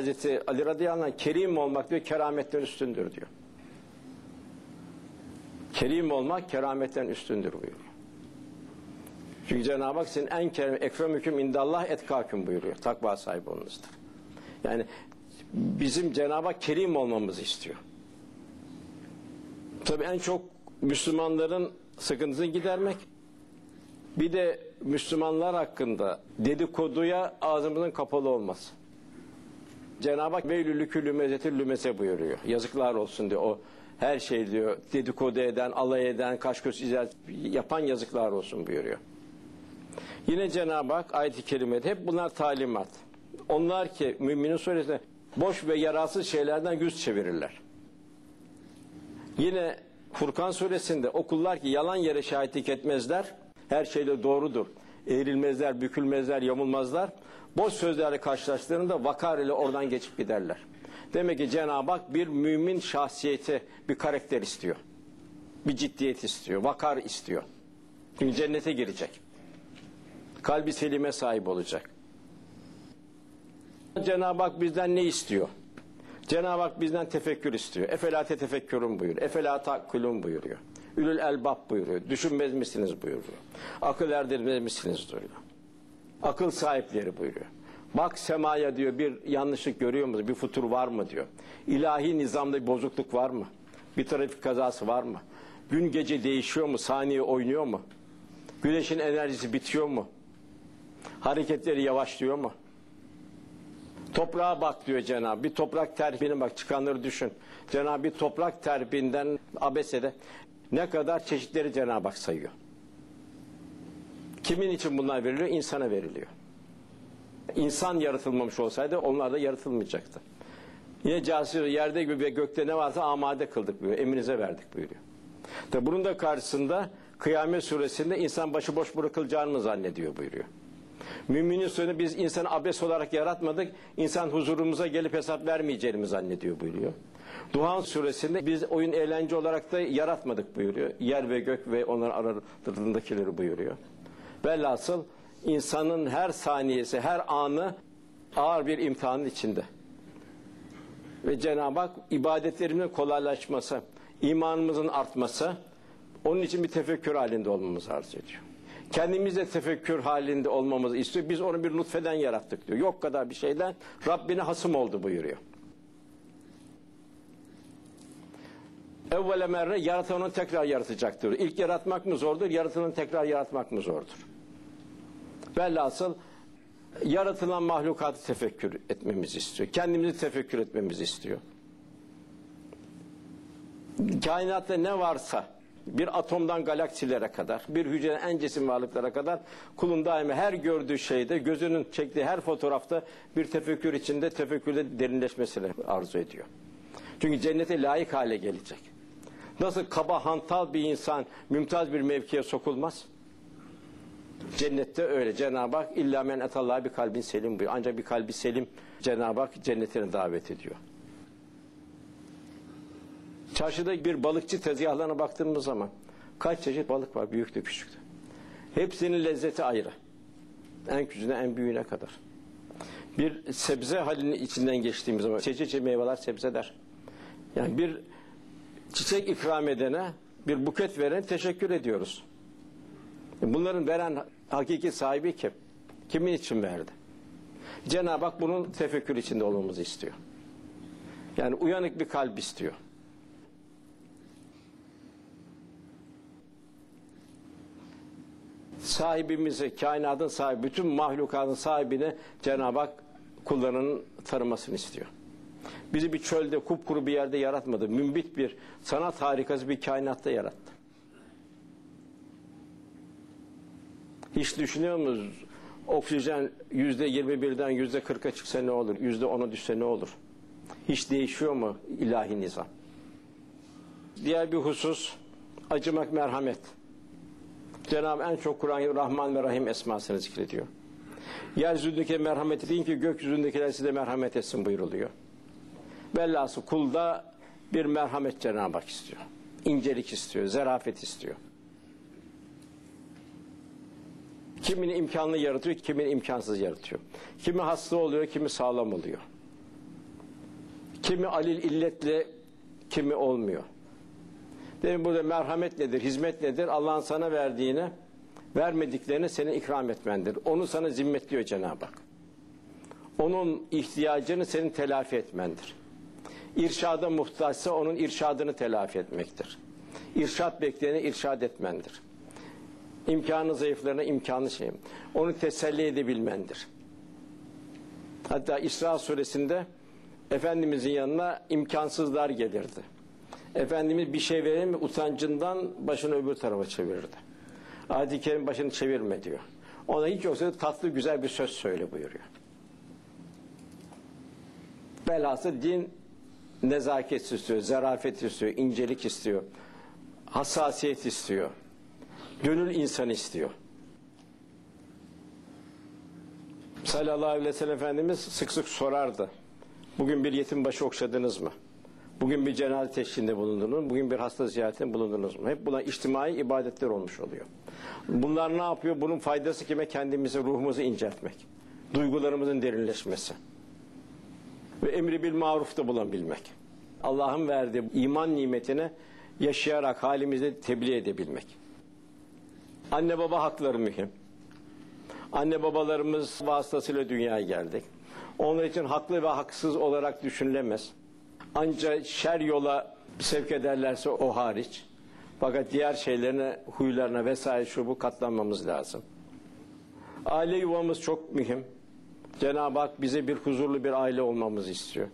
Hazreti Ali radıyallahu anh kerim olmak diyor kerametten üstündür diyor. Kerim olmak kerametten üstündür buyuruyor. Çünkü Cenab-ı Hak sizin en kerim, ekrem hüküm indallah etkâküm buyuruyor. Takva sahibi olunuzdur. Yani bizim Cenab-ı Hak kerim olmamızı istiyor. Tabii en çok Müslümanların sıkıntısını gidermek. Bir de Müslümanlar hakkında dedikoduya ağzımızın kapalı olması. Cenab-ı Hak veylülü küllü mezetil lümese buyuruyor. Yazıklar olsun diyor. O her şey diyor dedikodu eden, alay eden, kaş göz izah yapan yazıklar olsun buyuruyor. Yine Cenab-ı Hak ayet-i kerimede hep bunlar talimat. Onlar ki müminin suresinde boş ve yararsız şeylerden yüz çevirirler. Yine Furkan suresinde o kullar ki yalan yere şahitlik etmezler. Her şeyde doğrudur. Eğrilmezler, bükülmezler, yamulmazlar. Boş sözlerle karşılaştığında vakar ile oradan geçip giderler. Demek ki Cenab-ı Hak bir mümin şahsiyeti, bir karakter istiyor. Bir ciddiyet istiyor, vakar istiyor. Çünkü cennete girecek. Kalbi selime sahip olacak. Cenab-ı Hak bizden ne istiyor? Cenab-ı Hak bizden tefekkür istiyor. Efela tefekkürün buyuruyor. Efela takkulun buyuruyor. Ülül elbab buyuruyor. Düşünmez misiniz buyuruyor. Akıl erdirmez misiniz diyor. Akıl sahipleri buyuruyor. Bak semaya diyor bir yanlışlık görüyor musun? Bir futur var mı diyor. İlahi nizamda bir bozukluk var mı? Bir trafik kazası var mı? Gün gece değişiyor mu? Saniye oynuyor mu? Güneşin enerjisi bitiyor mu? Hareketleri yavaşlıyor mu? Toprağa bak diyor Cenab-ı. Bir toprak terbiyene bak çıkanları düşün. Cenab-ı toprak terbinden abesede ne kadar çeşitleri Cenab-ı Hak sayıyor. Kimin için bunlar veriliyor? İnsana veriliyor. İnsan yaratılmamış olsaydı onlar da yaratılmayacaktı. Yine casir yerde gibi ve gökte ne varsa amade kıldık buyuruyor. Emrinize verdik buyuruyor. Tabi bunun da karşısında Kıyamet suresinde insan başıboş bırakılacağını zannediyor buyuruyor. Müminin sözünü biz insanı abes olarak yaratmadık. İnsan huzurumuza gelip hesap vermeyeceğini zannediyor buyuruyor. Duhan suresinde biz oyun eğlence olarak da yaratmadık buyuruyor. Yer ve gök ve onların aralarındakileri buyuruyor. Velhasıl insanın her saniyesi, her anı ağır bir imtihanın içinde. Ve Cenab-ı Hak ibadetlerimizin kolaylaşması, imanımızın artması, onun için bir tefekkür halinde olmamızı arz ediyor. Kendimiz de tefekkür halinde olmamızı istiyor. Biz onu bir nutfeden yarattık diyor. Yok kadar bir şeyden Rabbine hasım oldu buyuruyor. Evvele merre yaratanı tekrar yaratacaktır. İlk yaratmak mı zordur, yaratılanı tekrar yaratmak mı zordur? Velhasıl yaratılan mahlukatı tefekkür etmemizi istiyor. Kendimizi tefekkür etmemizi istiyor. Kainatta ne varsa bir atomdan galaksilere kadar, bir hücrenin en cesim varlıklara kadar kulun daima her gördüğü şeyde, gözünün çektiği her fotoğrafta bir tefekkür içinde, tefekkürde derinleşmesini arzu ediyor. Çünkü cennete layık hale gelecek. Nasıl kaba hantal bir insan mümtaz bir mevkiye sokulmaz? Cennette öyle. Cenab-ı Hak illa men etallah bir kalbin selim buyuruyor. Ancak bir kalbi selim Cenab-ı Hak cennetine davet ediyor. Çarşıda bir balıkçı tezgahlarına baktığımız zaman kaç çeşit balık var büyüktü küçüktü. Hepsinin lezzeti ayrı. En küçüğüne en büyüğüne kadar. Bir sebze halinin içinden geçtiğimiz zaman çeşitli meyveler sebzeler. Yani bir çiçek ikram edene bir buket veren teşekkür ediyoruz. Bunların veren hakiki sahibi kim? Kimin için verdi? Cenab-ı Hak bunun tefekkür içinde olmamızı istiyor. Yani uyanık bir kalp istiyor. sahibimizi, kainatın sahibi, bütün mahlukatın sahibini Cenab-ı Hak kullarının tanımasını istiyor. Bizi bir çölde, kupkuru bir yerde yaratmadı. Mümbit bir sanat harikası bir kainatta yarattı. Hiç düşünüyor musunuz? Oksijen yüzde yirmi birden yüzde kırka çıksa ne olur? Yüzde ona düşse ne olur? Hiç değişiyor mu ilahi nizam? Diğer bir husus acımak, merhamet. Cenab-ı en çok Kur'an Rahman ve Rahim esmasını zikrediyor. Yeryüzündeki merhamet deyin ki gökyüzündekiler size merhamet etsin buyuruluyor. Bellası kulda bir merhamet Cenab-ı Hak istiyor. İncelik istiyor, zerafet istiyor. Kimini imkanlı yaratıyor, kimini imkansız yaratıyor. Kimi hasta oluyor, kimi sağlam oluyor. Kimi alil illetle, kimi olmuyor. Demin burada merhamet nedir, hizmet nedir? Allah'ın sana verdiğini, vermediklerini senin ikram etmendir. Onu sana zimmetliyor Cenab-ı Hak. Onun ihtiyacını senin telafi etmendir. İrşada muhtaçsa onun irşadını telafi etmektir. İrşad bekleyene irşad etmendir. İmkanı zayıflarına imkanı şey. Onu teselli edebilmendir. Hatta İsra suresinde Efendimizin yanına imkansızlar gelirdi. Efendimiz bir şey verir mi utancından başını öbür tarafa çevirirdi. Adi Kerim başını çevirme diyor. Ona hiç yoksa tatlı güzel bir söz söyle buyuruyor. Velhasıl din nezaket istiyor, zarafet istiyor, incelik istiyor, hassasiyet istiyor, gönül insan istiyor. Sallallahu aleyhi ve sellem Efendimiz sık sık sorardı. Bugün bir yetim başı okşadınız mı? Bugün bir cenaze teşhinde bulundunuz mu? Bugün bir hasta ziyaretinde bulundunuz mu? Hep bunlar içtimai ibadetler olmuş oluyor. Bunlar ne yapıyor? Bunun faydası kime? Kendimizi, ruhumuzu inceltmek. Duygularımızın derinleşmesi. Ve emri bil marufta bulabilmek. Allah'ın verdiği iman nimetini yaşayarak halimizi tebliğ edebilmek. Anne baba hakları mühim. Anne babalarımız vasıtasıyla dünyaya geldik. Onlar için haklı ve haksız olarak düşünülemez. Ancak şer yola sevk ederlerse o hariç. Fakat diğer şeylerine, huylarına vesaire şu bu katlanmamız lazım. Aile yuvamız çok mühim. Cenab-ı Hak bize bir huzurlu bir aile olmamızı istiyor.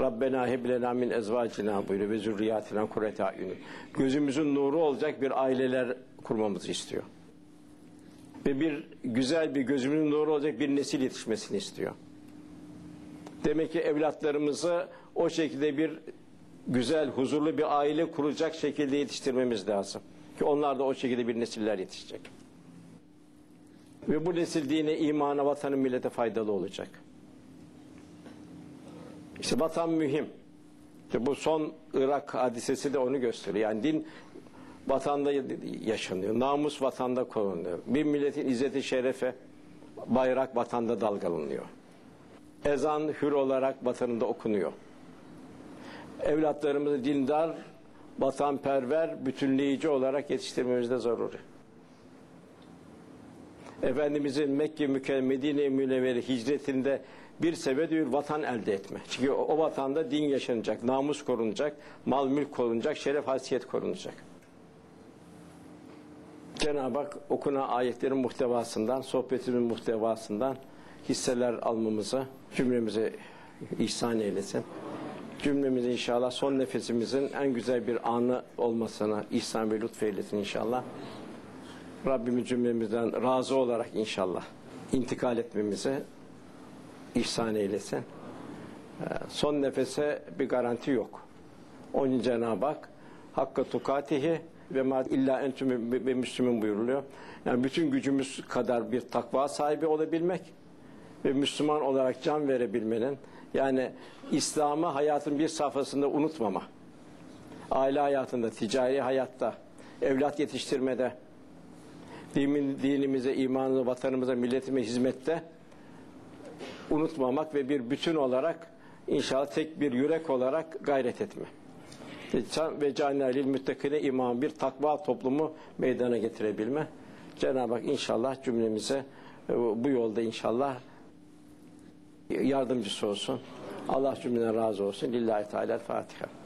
Rabbena heblena min ezvacina buyuruyor ve zürriyatina kurrete ayuni. Gözümüzün nuru olacak bir aileler kurmamızı istiyor. Ve bir güzel bir gözümüzün nuru olacak bir nesil yetişmesini istiyor. Demek ki evlatlarımızı o şekilde bir güzel, huzurlu bir aile kuracak şekilde yetiştirmemiz lazım. Ki onlar da o şekilde bir nesiller yetişecek. Ve bu nesil dine, imana, vatanın, millete faydalı olacak. İşte vatan mühim. İşte bu son Irak hadisesi de onu gösteriyor. Yani din vatanda yaşanıyor. Namus vatanda korunuyor. Bir milletin izzeti şerefe bayrak vatanda dalgalanıyor. Ezan hür olarak vatanında okunuyor. Evlatlarımızı dindar, vatanperver, bütünleyici olarak yetiştirmemiz de zaruri. Efendimizin Mekke mükerreme Medine münevveri hicretinde bir sebebi vatan elde etme. Çünkü o, o vatanda din yaşanacak, namus korunacak, mal mülk korunacak, şeref hasiyet korunacak. Cenab-ı Hak okuna ayetlerin muhtevasından, sohbetimin muhtevasından hisseler almamızı cümlemize ihsan eylesin. Cümlemizi inşallah son nefesimizin en güzel bir anı olmasına ihsan ve lütfeylesin inşallah. Rabbimiz cümlemizden razı olarak inşallah intikal etmemizi ihsan eylesin. Son nefese bir garanti yok. Onun Cenab-ı Hak hakka tukatihi ve ma illa entüm ve müslümün buyuruluyor. Yani bütün gücümüz kadar bir takva sahibi olabilmek ve Müslüman olarak can verebilmenin yani İslam'ı hayatın bir safhasında unutmama. Aile hayatında, ticari hayatta, evlat yetiştirmede, din, dinimize, imanımıza, vatanımıza, milletime hizmette unutmamak ve bir bütün olarak inşallah tek bir yürek olarak gayret etme. Ve canilil müttakine iman bir takva toplumu meydana getirebilme. Cenab-ı Hak inşallah cümlemize bu yolda inşallah yardımcısı olsun. Allah cümleden razı olsun. Lillahi Teala Fatiha.